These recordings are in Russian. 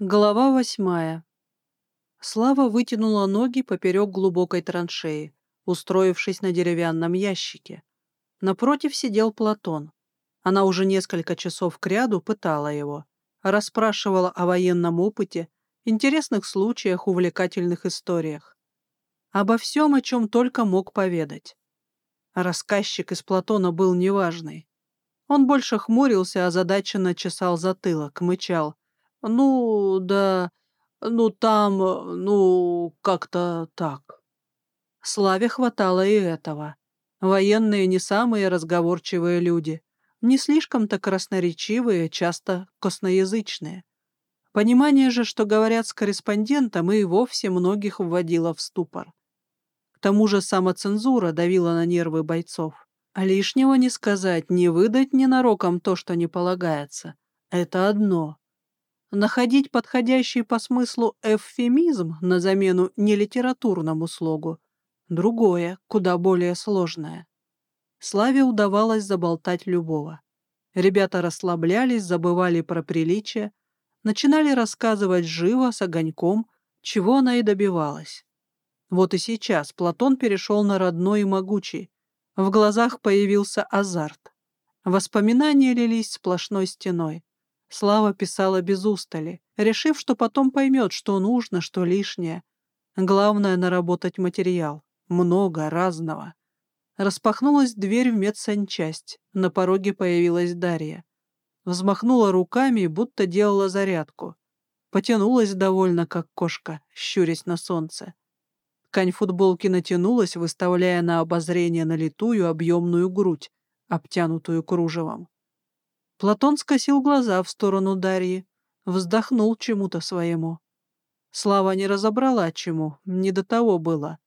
Глава восьмая. Слава вытянула ноги поперек глубокой траншеи, устроившись на деревянном ящике. Напротив сидел Платон. Она уже несколько часов кряду пытала его, расспрашивала о военном опыте, интересных случаях, увлекательных историях. Обо всем, о чем только мог поведать. Рассказчик из Платона был неважный. Он больше хмурился, озадаченно чесал затылок, мычал — ну, да, ну там, ну, как-то так. Славе хватало и этого. Военные не самые разговорчивые люди, не слишком-то красноречивые, часто косноязычные. Понимание же, что говорят с корреспондентом, и вовсе многих вводило в ступор. К тому же самоцензура давила на нервы бойцов. А лишнего не сказать, не выдать ненароком то, что не полагается. Это одно. Находить подходящий по смыслу эвфемизм на замену нелитературному слогу — другое, куда более сложное. Славе удавалось заболтать любого. Ребята расслаблялись, забывали про приличие, начинали рассказывать живо, с огоньком, чего она и добивалась. Вот и сейчас Платон перешел на родной и могучий. В глазах появился азарт. Воспоминания лились сплошной стеной. Слава писала без устали, решив, что потом поймет, что нужно, что лишнее. Главное — наработать материал. Много разного. Распахнулась дверь в медсанчасть. На пороге появилась Дарья. Взмахнула руками, будто делала зарядку. Потянулась довольно, как кошка, щурясь на солнце. Ткань футболки натянулась, выставляя на обозрение налитую объемную грудь, обтянутую кружевом. Платон скосил глаза в сторону Дарьи, вздохнул чему-то своему. Слава не разобрала, чему, не до того было.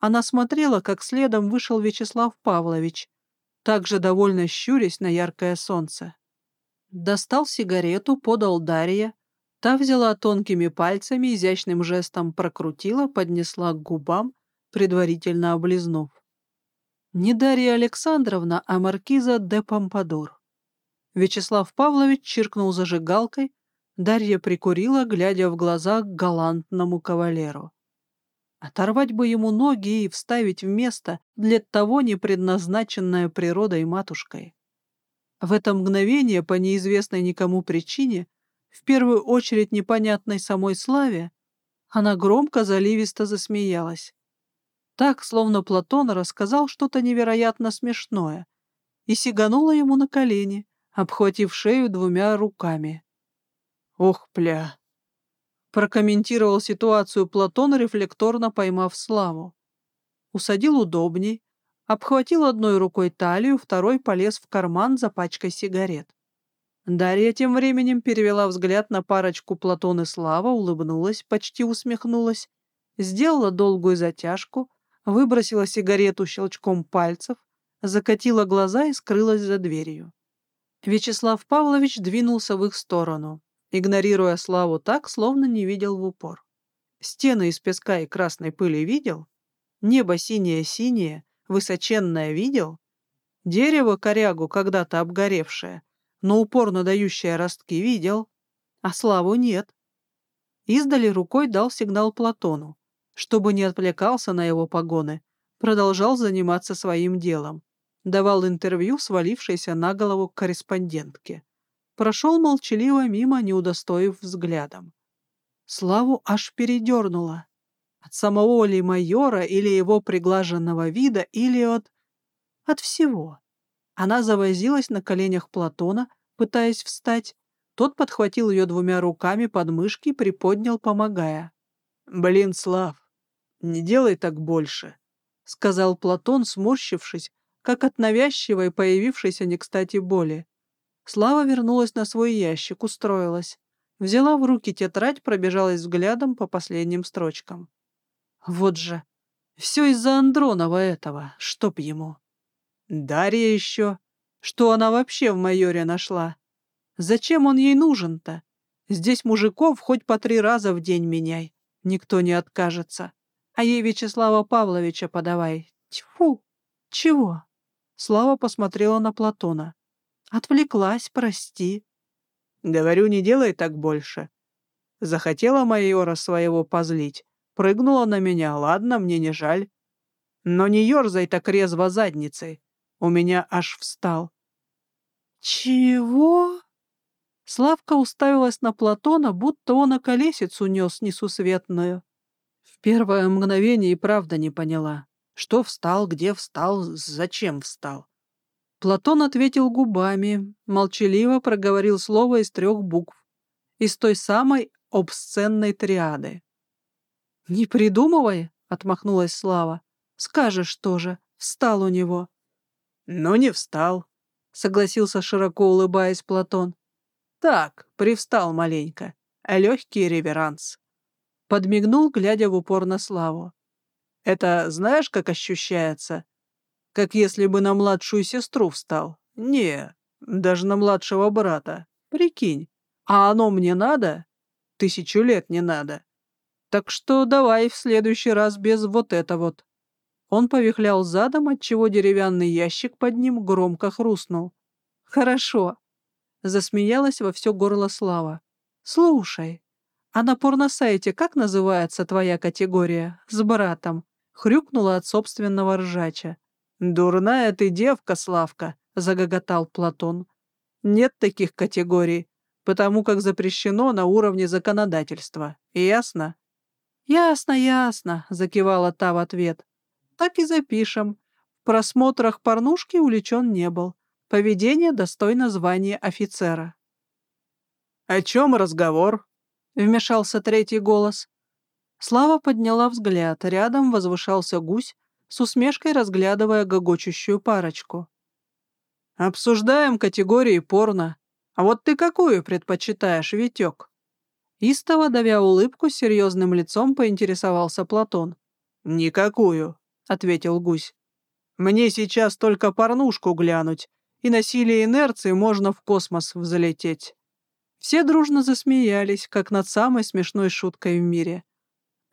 Она смотрела, как следом вышел Вячеслав Павлович, также довольно щурясь на яркое солнце. Достал сигарету, подал Дарье. Та взяла тонкими пальцами, изящным жестом прокрутила, поднесла к губам, предварительно облизнув. Не Дарья Александровна, а маркиза де Помпадур. Вячеслав Павлович чиркнул зажигалкой, Дарья прикурила, глядя в глаза к галантному кавалеру. Оторвать бы ему ноги и вставить в место для того не предназначенное природой матушкой. В это мгновение, по неизвестной никому причине, в первую очередь непонятной самой Славе, она громко заливисто засмеялась. Так, словно Платон рассказал что-то невероятно смешное, и сиганула ему на колени, обхватив шею двумя руками. «Ох, пля!» Прокомментировал ситуацию Платон, рефлекторно поймав Славу. Усадил удобней, обхватил одной рукой талию, второй полез в карман за пачкой сигарет. Дарья тем временем перевела взгляд на парочку Платон и Слава, улыбнулась, почти усмехнулась, сделала долгую затяжку, выбросила сигарету щелчком пальцев, закатила глаза и скрылась за дверью. Вячеслав Павлович двинулся в их сторону, игнорируя Славу так, словно не видел в упор. Стены из песка и красной пыли видел? Небо синее-синее, высоченное видел? Дерево корягу, когда-то обгоревшее, но упорно дающее ростки, видел? А Славу нет. Издали рукой дал сигнал Платону, чтобы не отвлекался на его погоны, продолжал заниматься своим делом давал интервью свалившейся на голову корреспондентке. Прошел молчаливо мимо, не удостоив взглядом. Славу аж передернуло. От самого ли майора или его приглаженного вида, или от... от всего. Она завозилась на коленях Платона, пытаясь встать. Тот подхватил ее двумя руками под мышки и приподнял, помогая. «Блин, Слав, не делай так больше», — сказал Платон, сморщившись, как от навязчивой появившейся не кстати боли. Слава вернулась на свой ящик, устроилась. Взяла в руки тетрадь, пробежалась взглядом по последним строчкам. Вот же. Все из-за Андронова этого, чтоб ему. Дарья еще. Что она вообще в майоре нашла? Зачем он ей нужен-то? Здесь мужиков хоть по три раза в день меняй. Никто не откажется. А ей Вячеслава Павловича подавай. Тьфу! Чего? Слава посмотрела на Платона. «Отвлеклась, прости». «Говорю, не делай так больше. Захотела майора своего позлить. Прыгнула на меня, ладно, мне не жаль. Но не ерзай так резво задницей. У меня аж встал. «Чего?» Славка уставилась на Платона, будто он околесицу нес несусветную. В первое мгновение и правда не поняла. Что встал, где встал, зачем встал. Платон ответил губами, молчаливо проговорил слово из трех букв, из той самой обсценной триады. «Не придумывай», — отмахнулась Слава. «Скажешь тоже, встал у него». «Ну, не встал», — согласился широко улыбаясь Платон. «Так, привстал маленько. Легкий реверанс». Подмигнул, глядя в упор на Славу. «Это знаешь, как ощущается? Как если бы на младшую сестру встал. Не, даже на младшего брата. Прикинь. А оно мне надо? Тысячу лет не надо. Так что давай в следующий раз без вот это вот. Он повихлял задом, отчего деревянный ящик под ним громко хрустнул. «Хорошо», — засмеялась во все горло Слава. «Слушай, а на порносайте как называется твоя категория? С братом?» — хрюкнула от собственного ржача. «Дурная ты девка, Славка!» — загоготал Платон. «Нет таких категорий, потому как запрещено на уровне законодательства. Ясно?» «Ясно, ясно», — закивала та в ответ. «Так и запишем. В просмотрах порнушки увлечен не был. Поведение достойно звания офицера». «О чем разговор?» — вмешался третий голос. Слава подняла взгляд. Рядом возвышался гусь, с усмешкой разглядывая гогочущую парочку. «Обсуждаем категории порно. А вот ты какую предпочитаешь, Витек?» Истово, давя улыбку, серьезным лицом поинтересовался Платон. «Никакую», — ответил гусь. «Мне сейчас только порнушку глянуть, и на силе инерции можно в космос взлететь». Все дружно засмеялись, как над самой смешной шуткой в мире.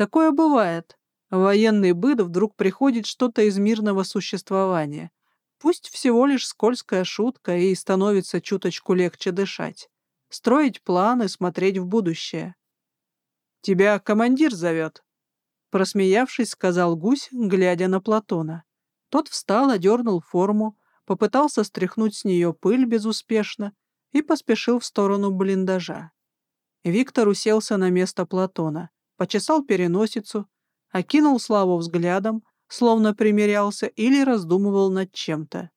Такое бывает военный быт вдруг приходит что-то из мирного существования. Пусть всего лишь скользкая шутка, и становится чуточку легче дышать. Строить планы, смотреть в будущее. «Тебя командир зовет», — просмеявшись, сказал гусь, глядя на Платона. Тот встал, одернул форму, попытался стряхнуть с нее пыль безуспешно и поспешил в сторону блиндажа. Виктор уселся на место Платона, почесал переносицу, окинул Славу взглядом, словно примерялся или раздумывал над чем-то.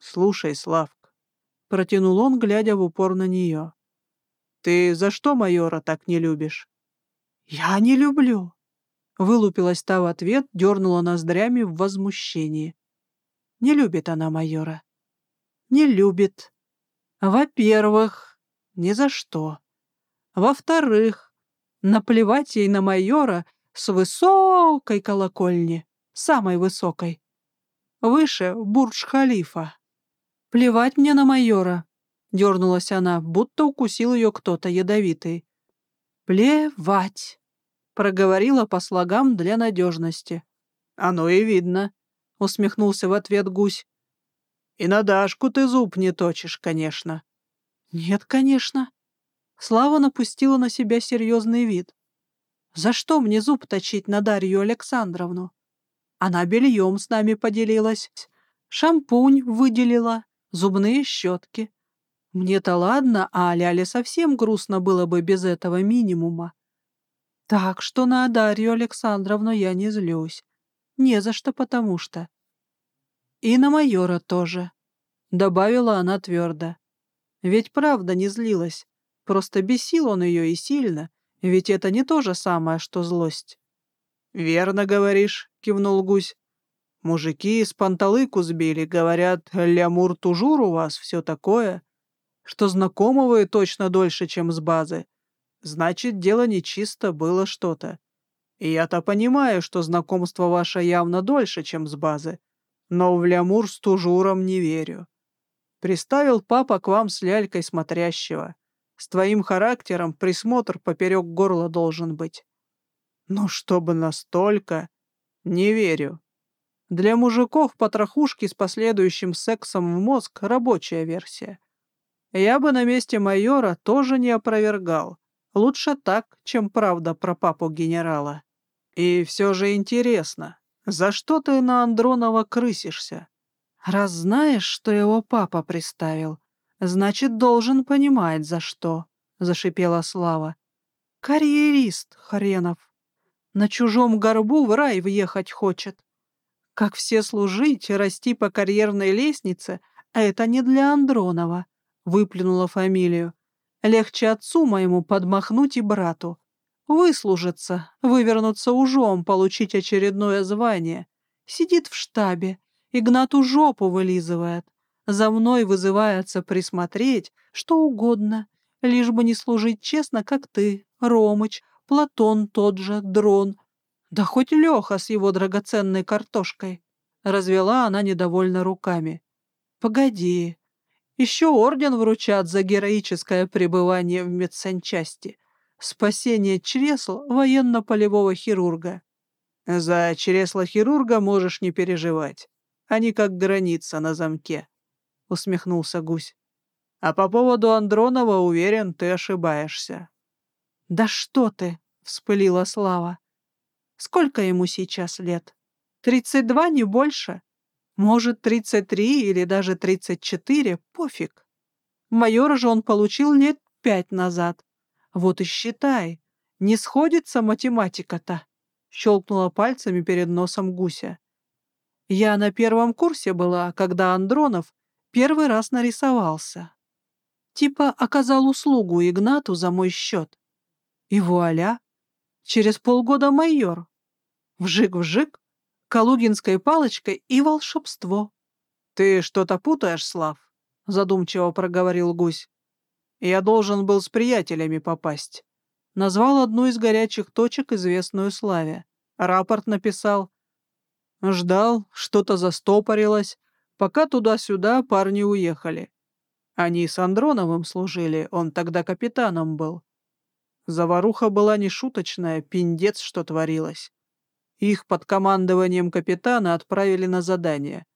«Слушай, Славк», — протянул он, глядя в упор на нее, — «ты за что майора так не любишь?» «Я не люблю», — вылупилась та в ответ, дернула ноздрями в возмущении. «Не любит она майора». «Не любит. Во-первых, ни за что. Во-вторых, наплевать ей на майора — с высокой колокольни, самой высокой. Выше Бурдж-Халифа. «Плевать мне на майора», — дернулась она, будто укусил ее кто-то ядовитый. «Плевать», — проговорила по слогам для надежности. «Оно и видно», — усмехнулся в ответ гусь. «И на Дашку ты зуб не точишь, конечно». «Нет, конечно». Слава напустила на себя серьезный вид. За что мне зуб точить на Дарью Александровну? Она бельем с нами поделилась, шампунь выделила, зубные щетки. Мне-то ладно, а Ляле совсем грустно было бы без этого минимума. Так что на Дарью Александровну я не злюсь. Не за что, потому что. И на майора тоже, — добавила она твердо. Ведь правда не злилась, просто бесил он ее и сильно, ведь это не то же самое, что злость. «Верно говоришь», — кивнул гусь. «Мужики из панталыку сбили, говорят, лямур тужур у вас, все такое, что знакомы вы точно дольше, чем с базы. Значит, дело нечисто, было что-то. И я-то понимаю, что знакомство ваше явно дольше, чем с базы, но в лямур с тужуром не верю. Приставил папа к вам с лялькой смотрящего. С твоим характером присмотр поперек горла должен быть. Ну, чтобы настолько... Не верю. Для мужиков потрохушки с последующим сексом в мозг — рабочая версия. Я бы на месте майора тоже не опровергал. Лучше так, чем правда про папу генерала. И все же интересно, за что ты на Андронова крысишься? Раз знаешь, что его папа приставил, значит, должен понимать, за что, — зашипела Слава. Карьерист хренов. На чужом горбу в рай въехать хочет. Как все служить, расти по карьерной лестнице, это не для Андронова, — выплюнула фамилию. Легче отцу моему подмахнуть и брату. Выслужиться, вывернуться ужом, получить очередное звание. Сидит в штабе, Игнату жопу вылизывает. За мной вызывается присмотреть, что угодно, лишь бы не служить честно, как ты, Ромыч, Платон тот же, Дрон. Да хоть Леха с его драгоценной картошкой. Развела она недовольно руками. Погоди, еще орден вручат за героическое пребывание в медсанчасти. Спасение чресл военно-полевого хирурга. За чресло хирурга можешь не переживать. Они как граница на замке, — усмехнулся гусь. А по поводу Андронова, уверен, ты ошибаешься. Да что ты, — вспылила Слава. Сколько ему сейчас лет? Тридцать два, не больше? Может, 33 или даже 34, пофиг. Майора же он получил лет пять назад. Вот и считай, не сходится математика-то, щелкнула пальцами перед носом гуся. Я на первом курсе была, когда Андронов первый раз нарисовался. Типа оказал услугу Игнату за мой счет. И вуаля, через полгода майор. Вжик-вжик, калугинской палочкой и волшебство. — Ты что-то путаешь, Слав? — задумчиво проговорил гусь. — Я должен был с приятелями попасть. Назвал одну из горячих точек, известную Славе. Рапорт написал. Ждал, что-то застопорилось, пока туда-сюда парни уехали. Они с Андроновым служили, он тогда капитаном был. Заваруха была нешуточная, пиндец, что творилось. Их под командованием капитана отправили на задание.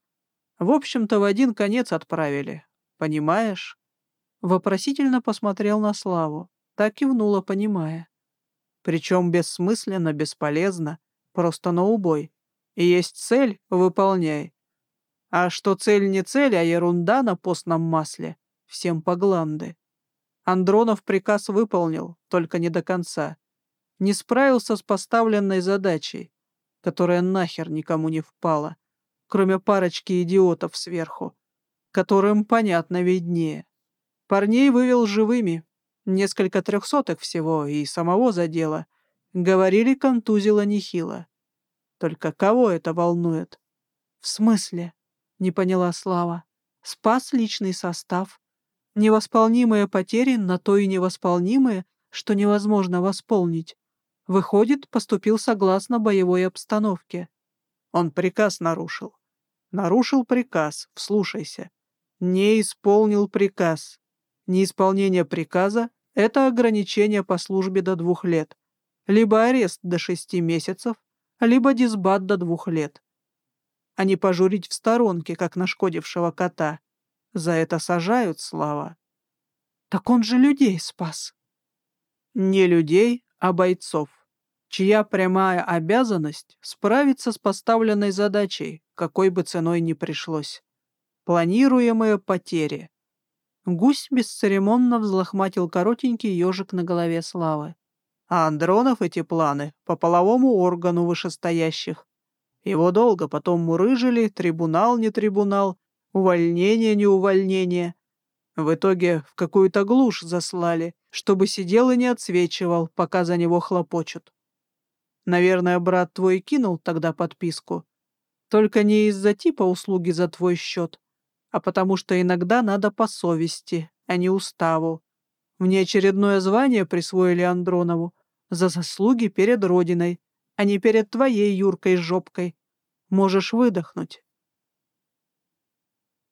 В общем-то, в один конец отправили. Понимаешь? Вопросительно посмотрел на Славу. Так кивнула, понимая. Причем бессмысленно, бесполезно, просто на убой. И есть цель — выполняй. А что цель не цель, а ерунда на постном масле, всем по гланды. Андронов приказ выполнил, только не до конца. Не справился с поставленной задачей которая нахер никому не впала, кроме парочки идиотов сверху, которым, понятно, виднее. Парней вывел живыми, несколько трехсотых всего, и самого задело. Говорили, контузило нехило. Только кого это волнует? В смысле? Не поняла Слава. Спас личный состав. Невосполнимые потери на то и невосполнимые, что невозможно восполнить. Выходит, поступил согласно боевой обстановке. Он приказ нарушил. Нарушил приказ, вслушайся. Не исполнил приказ. Неисполнение приказа — это ограничение по службе до двух лет. Либо арест до шести месяцев, либо дисбат до двух лет. А не пожурить в сторонке, как нашкодившего кота. За это сажают, Слава. Так он же людей спас. Не людей, а бойцов, чья прямая обязанность справиться с поставленной задачей, какой бы ценой ни пришлось. Планируемые потери. Гусь бесцеремонно взлохматил коротенький ежик на голове Славы. А Андронов эти планы по половому органу вышестоящих. Его долго потом мурыжили, трибунал не трибунал, увольнение не увольнение. В итоге в какую-то глушь заслали, чтобы сидел и не отсвечивал, пока за него хлопочут. Наверное, брат твой кинул тогда подписку. Только не из-за типа услуги за твой счет, а потому что иногда надо по совести, а не уставу. Мне очередное звание присвоили Андронову за заслуги перед Родиной, а не перед твоей Юркой-жопкой. Можешь выдохнуть.